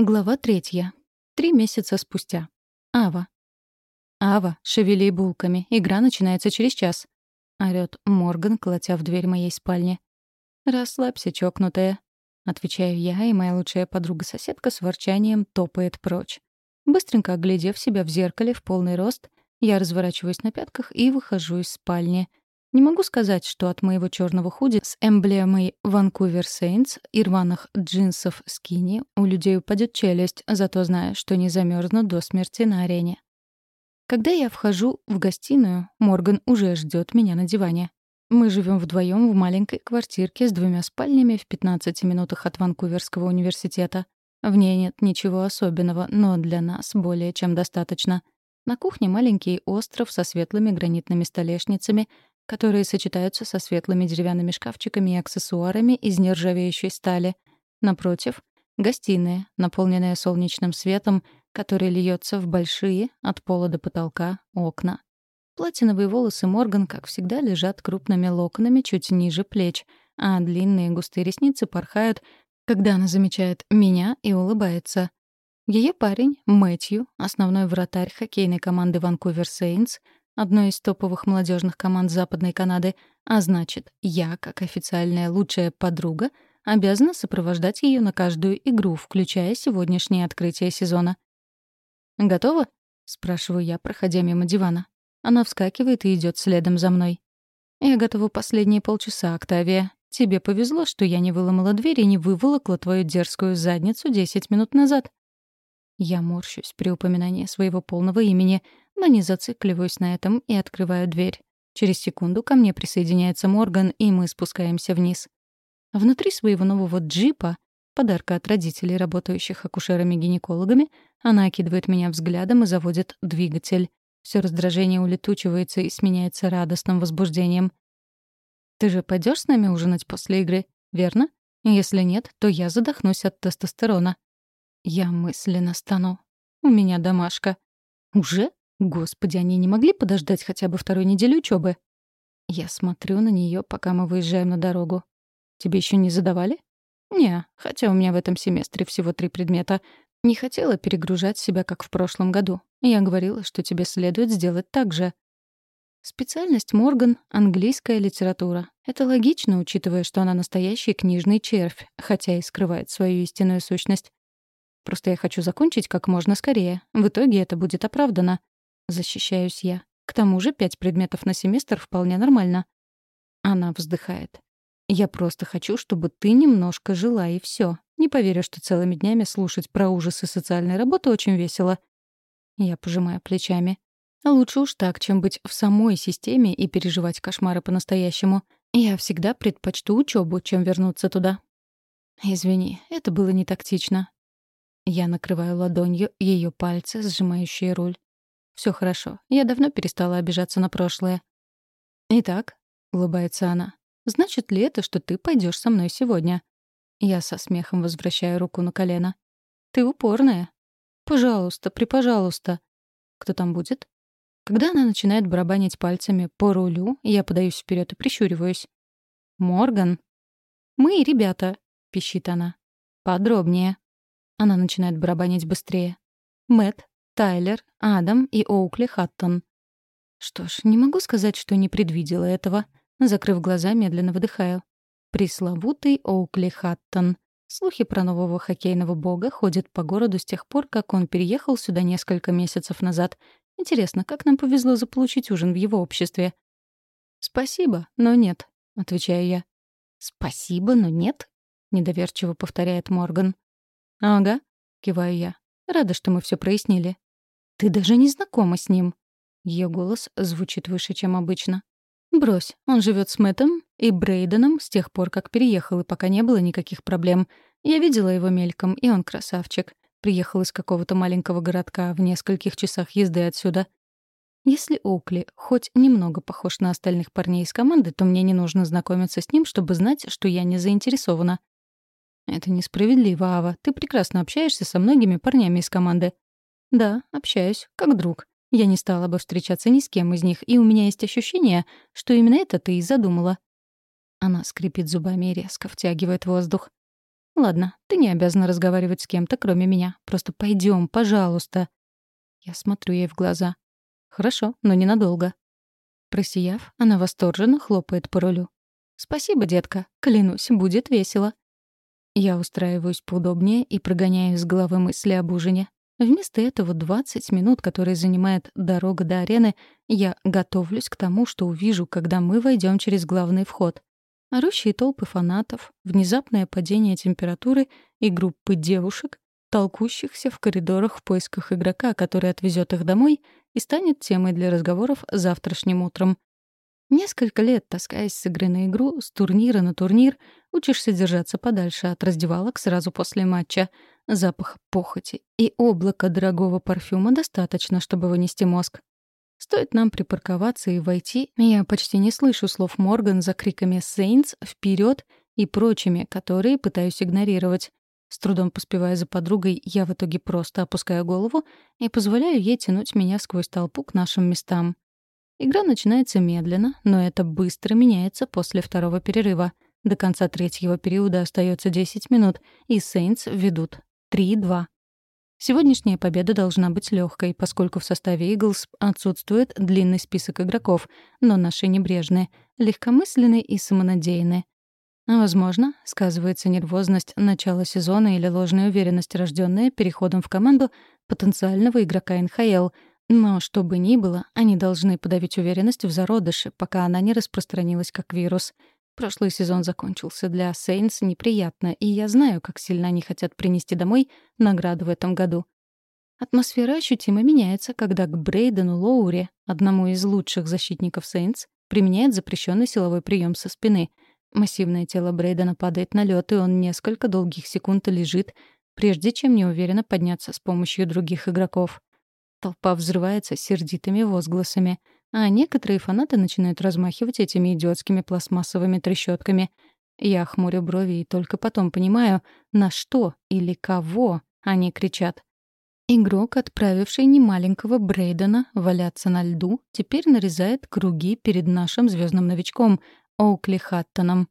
Глава третья. Три месяца спустя. Ава. «Ава, шевели булками. Игра начинается через час», — орёт Морган, колотя в дверь моей спальни. «Расслабься, чокнутая», — отвечаю я, и моя лучшая подруга-соседка с ворчанием топает прочь. Быстренько оглядев себя в зеркале в полный рост, я разворачиваюсь на пятках и выхожу из спальни. Не могу сказать, что от моего черного худи с эмблемой Vancouver Saints и рваных джинсов скини у людей упадет челюсть, зато знаю, что не замерзну до смерти на арене. Когда я вхожу в гостиную, Морган уже ждет меня на диване. Мы живем вдвоем в маленькой квартирке с двумя спальнями в 15 минутах от Ванкуверского университета. В ней нет ничего особенного, но для нас более чем достаточно. На кухне маленький остров со светлыми гранитными столешницами — которые сочетаются со светлыми деревянными шкафчиками и аксессуарами из нержавеющей стали. Напротив — гостиная, наполненная солнечным светом, который льется в большие, от пола до потолка, окна. Платиновые волосы Морган, как всегда, лежат крупными локонами чуть ниже плеч, а длинные густые ресницы порхают, когда она замечает меня и улыбается. Ее парень, Мэтью, основной вратарь хоккейной команды Vancouver Saints — одной из топовых молодежных команд Западной Канады, а значит, я, как официальная лучшая подруга, обязана сопровождать ее на каждую игру, включая сегодняшнее открытие сезона. «Готова?» — спрашиваю я, проходя мимо дивана. Она вскакивает и идет следом за мной. «Я готова последние полчаса, Октавия. Тебе повезло, что я не выломала дверь и не выволокла твою дерзкую задницу десять минут назад». Я морщусь при упоминании своего полного имени, но не зацикливаюсь на этом и открываю дверь. Через секунду ко мне присоединяется Морган, и мы спускаемся вниз. Внутри своего нового джипа, подарка от родителей, работающих акушерами-гинекологами, она окидывает меня взглядом и заводит двигатель. Все раздражение улетучивается и сменяется радостным возбуждением. «Ты же пойдешь с нами ужинать после игры, верно? Если нет, то я задохнусь от тестостерона». Я мысленно стану. «У меня домашка». «Уже?» Господи, они не могли подождать хотя бы второй недели учебы? Я смотрю на нее, пока мы выезжаем на дорогу. Тебе еще не задавали? Не, хотя у меня в этом семестре всего три предмета. Не хотела перегружать себя, как в прошлом году. Я говорила, что тебе следует сделать так же. Специальность Морган — английская литература. Это логично, учитывая, что она настоящий книжный червь, хотя и скрывает свою истинную сущность. Просто я хочу закончить как можно скорее. В итоге это будет оправдано. Защищаюсь я. К тому же пять предметов на семестр вполне нормально. Она вздыхает. Я просто хочу, чтобы ты немножко жила, и все. Не поверю, что целыми днями слушать про ужасы социальной работы очень весело. Я пожимаю плечами. Лучше уж так, чем быть в самой системе и переживать кошмары по-настоящему. Я всегда предпочту учебу, чем вернуться туда. Извини, это было не тактично. Я накрываю ладонью ее пальцы, сжимающие руль. Все хорошо. Я давно перестала обижаться на прошлое. «Итак», — улыбается она, — «значит ли это, что ты пойдешь со мной сегодня?» Я со смехом возвращаю руку на колено. «Ты упорная». «Пожалуйста, припожалуйста». «Кто там будет?» Когда она начинает барабанить пальцами по рулю, я подаюсь вперед и прищуриваюсь. «Морган?» «Мы, ребята», — пищит она. «Подробнее». Она начинает барабанить быстрее. Мэт, Тайлер, Адам и Оукли Хаттон. Что ж, не могу сказать, что не предвидела этого. Закрыв глаза, медленно выдыхаю. Пресловутый Оукли Хаттон. Слухи про нового хоккейного бога ходят по городу с тех пор, как он переехал сюда несколько месяцев назад. Интересно, как нам повезло заполучить ужин в его обществе? «Спасибо, но нет», — отвечаю я. «Спасибо, но нет?» — недоверчиво повторяет Морган. «Ага», — киваю я. «Рада, что мы все прояснили. «Ты даже не знакома с ним». Ее голос звучит выше, чем обычно. «Брось, он живет с Мэттом и Брейденом с тех пор, как переехал, и пока не было никаких проблем. Я видела его мельком, и он красавчик. Приехал из какого-то маленького городка в нескольких часах езды отсюда. Если Оукли хоть немного похож на остальных парней из команды, то мне не нужно знакомиться с ним, чтобы знать, что я не заинтересована. Это несправедливо, Ава. Ты прекрасно общаешься со многими парнями из команды. Да, общаюсь, как друг. Я не стала бы встречаться ни с кем из них, и у меня есть ощущение, что именно это ты и задумала. Она скрипит зубами и резко втягивает воздух. Ладно, ты не обязана разговаривать с кем-то, кроме меня. Просто пойдем, пожалуйста. Я смотрю ей в глаза. Хорошо, но ненадолго. Просияв, она восторженно хлопает по рулю. «Спасибо, детка. Клянусь, будет весело». Я устраиваюсь поудобнее и прогоняю из головы мысли об ужине. Вместо этого 20 минут, которые занимает дорога до арены, я готовлюсь к тому, что увижу, когда мы войдем через главный вход. Орущие толпы фанатов, внезапное падение температуры и группы девушек, толкущихся в коридорах в поисках игрока, который отвезет их домой и станет темой для разговоров завтрашним утром. Несколько лет, таскаясь с игры на игру, с турнира на турнир, учишься держаться подальше от раздевалок сразу после матча. Запах похоти и облако дорогого парфюма достаточно, чтобы вынести мозг. Стоит нам припарковаться и войти, я почти не слышу слов Морган за криками «Сейнтс», «Вперед!» и прочими, которые пытаюсь игнорировать. С трудом поспевая за подругой, я в итоге просто опускаю голову и позволяю ей тянуть меня сквозь толпу к нашим местам. Игра начинается медленно, но это быстро меняется после второго перерыва. До конца третьего периода остается 10 минут, и Сейнтс ведут 3-2. Сегодняшняя победа должна быть легкой, поскольку в составе Иглс отсутствует длинный список игроков, но наши небрежные, легкомысленные и самонадеянные. Возможно, сказывается нервозность начала сезона или ложная уверенность, рожденная переходом в команду потенциального игрока НХЛ — но что бы ни было, они должны подавить уверенность в зародыше, пока она не распространилась как вирус. Прошлый сезон закончился для Сейнс неприятно, и я знаю, как сильно они хотят принести домой награду в этом году. Атмосфера ощутимо меняется, когда к Брейдену Лоуре, одному из лучших защитников Сейнс, применяет запрещенный силовой прием со спины. Массивное тело Брейдена падает на лед, и он несколько долгих секунд лежит, прежде чем неуверенно подняться с помощью других игроков. Толпа взрывается сердитыми возгласами, а некоторые фанаты начинают размахивать этими идиотскими пластмассовыми трещотками. Я хмурю брови и только потом понимаю, на что или кого они кричат. Игрок, отправивший немаленького Брейдена валяться на льду, теперь нарезает круги перед нашим звездным новичком Оукли Хаттоном.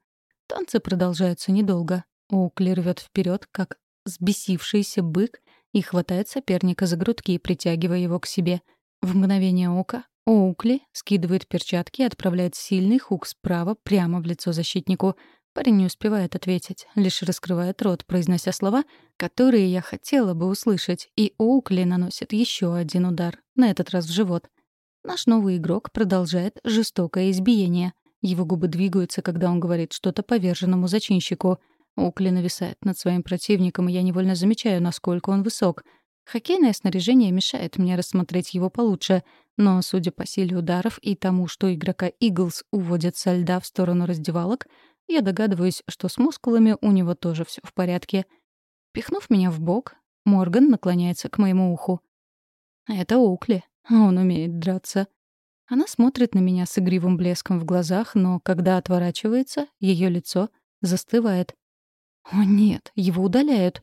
Танцы продолжаются недолго. Оукли рвет вперед, как сбесившийся бык, и хватает соперника за грудки, притягивая его к себе. В мгновение ока Оукли скидывает перчатки и отправляет сильный хук справа прямо в лицо защитнику. Парень не успевает ответить, лишь раскрывает рот, произнося слова, которые я хотела бы услышать, и Оукли наносит еще один удар, на этот раз в живот. Наш новый игрок продолжает жестокое избиение. Его губы двигаются, когда он говорит что-то поверженному зачинщику — Укли нависает над своим противником, и я невольно замечаю, насколько он высок. Хоккейное снаряжение мешает мне рассмотреть его получше, но, судя по силе ударов и тому, что игрока Иглс уводят со льда в сторону раздевалок, я догадываюсь, что с мускулами у него тоже все в порядке. Пихнув меня в бок, Морган наклоняется к моему уху. «Это Укли, он умеет драться». Она смотрит на меня с игривым блеском в глазах, но когда отворачивается, ее лицо застывает. О нет, его удаляют.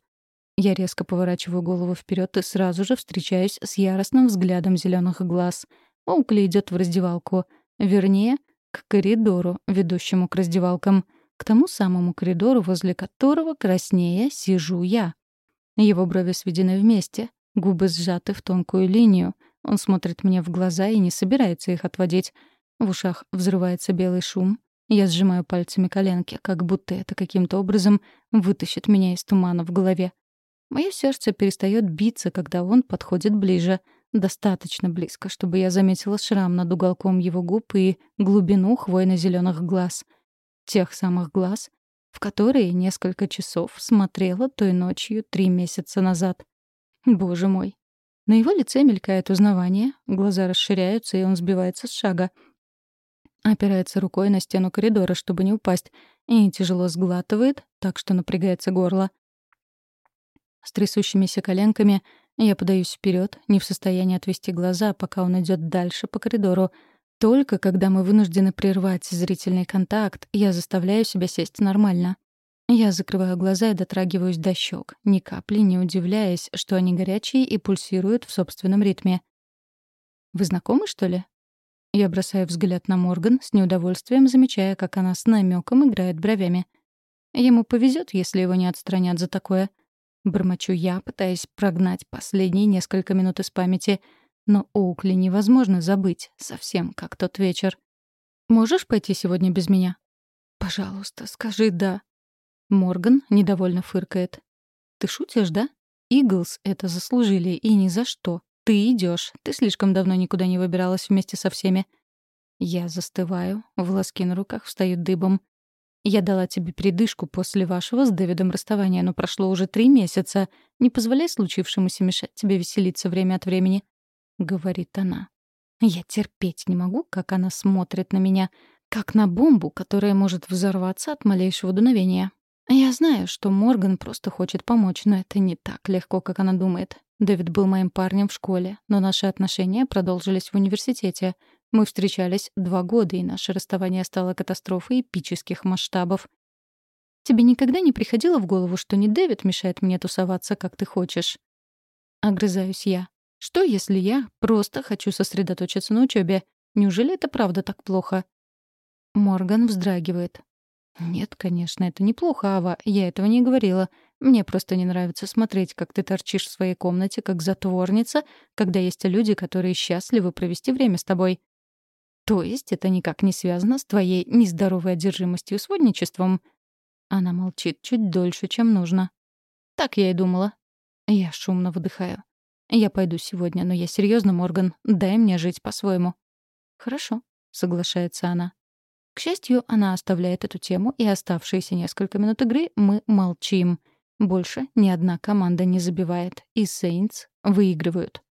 Я резко поворачиваю голову вперед и сразу же встречаюсь с яростным взглядом зеленых глаз. Оукли идет в раздевалку. Вернее, к коридору, ведущему к раздевалкам. К тому самому коридору, возле которого краснее сижу я. Его брови сведены вместе, губы сжаты в тонкую линию. Он смотрит мне в глаза и не собирается их отводить. В ушах взрывается белый шум, я сжимаю пальцами коленки, как будто это каким-то образом вытащит меня из тумана в голове. Мое сердце перестает биться, когда он подходит ближе. Достаточно близко, чтобы я заметила шрам над уголком его губ и глубину хвойно-зеленых глаз. Тех самых глаз, в которые несколько часов смотрела той ночью три месяца назад. Боже мой. На его лице мелькает узнавание, глаза расширяются, и он сбивается с шага — опирается рукой на стену коридора, чтобы не упасть, и тяжело сглатывает, так что напрягается горло. С трясущимися коленками я подаюсь вперед, не в состоянии отвести глаза, пока он идет дальше по коридору. Только когда мы вынуждены прервать зрительный контакт, я заставляю себя сесть нормально. Я закрываю глаза и дотрагиваюсь до щек, ни капли не удивляясь, что они горячие и пульсируют в собственном ритме. «Вы знакомы, что ли?» Я бросаю взгляд на Морган, с неудовольствием замечая, как она с намеком играет бровями. Ему повезет, если его не отстранят за такое. Бормочу я, пытаясь прогнать последние несколько минут из памяти. Но Оукли невозможно забыть, совсем как тот вечер. «Можешь пойти сегодня без меня?» «Пожалуйста, скажи «да». Морган недовольно фыркает. «Ты шутишь, да? Иглс это заслужили, и ни за что. Ты идешь. Ты слишком давно никуда не выбиралась вместе со всеми». Я застываю, волоски на руках встают дыбом. Я дала тебе передышку после вашего с Дэвидом расставания, но прошло уже три месяца. Не позволяй случившемуся мешать тебе веселиться время от времени», — говорит она. Я терпеть не могу, как она смотрит на меня, как на бомбу, которая может взорваться от малейшего дуновения. Я знаю, что Морган просто хочет помочь, но это не так легко, как она думает. Дэвид был моим парнем в школе, но наши отношения продолжились в университете. Мы встречались два года, и наше расставание стало катастрофой эпических масштабов. Тебе никогда не приходило в голову, что не Дэвид мешает мне тусоваться, как ты хочешь? Огрызаюсь я. Что, если я просто хочу сосредоточиться на учебе? Неужели это правда так плохо? Морган вздрагивает. «Нет, конечно, это неплохо, Ава. Я этого не говорила. Мне просто не нравится смотреть, как ты торчишь в своей комнате, как затворница, когда есть люди, которые счастливы провести время с тобой. То есть это никак не связано с твоей нездоровой одержимостью сводничеством?» Она молчит чуть дольше, чем нужно. «Так я и думала». Я шумно выдыхаю. «Я пойду сегодня, но я серьезно, Морган. Дай мне жить по-своему». «Хорошо», — соглашается она. К счастью, она оставляет эту тему, и оставшиеся несколько минут игры мы молчим. Больше ни одна команда не забивает, и Сейнтс выигрывают.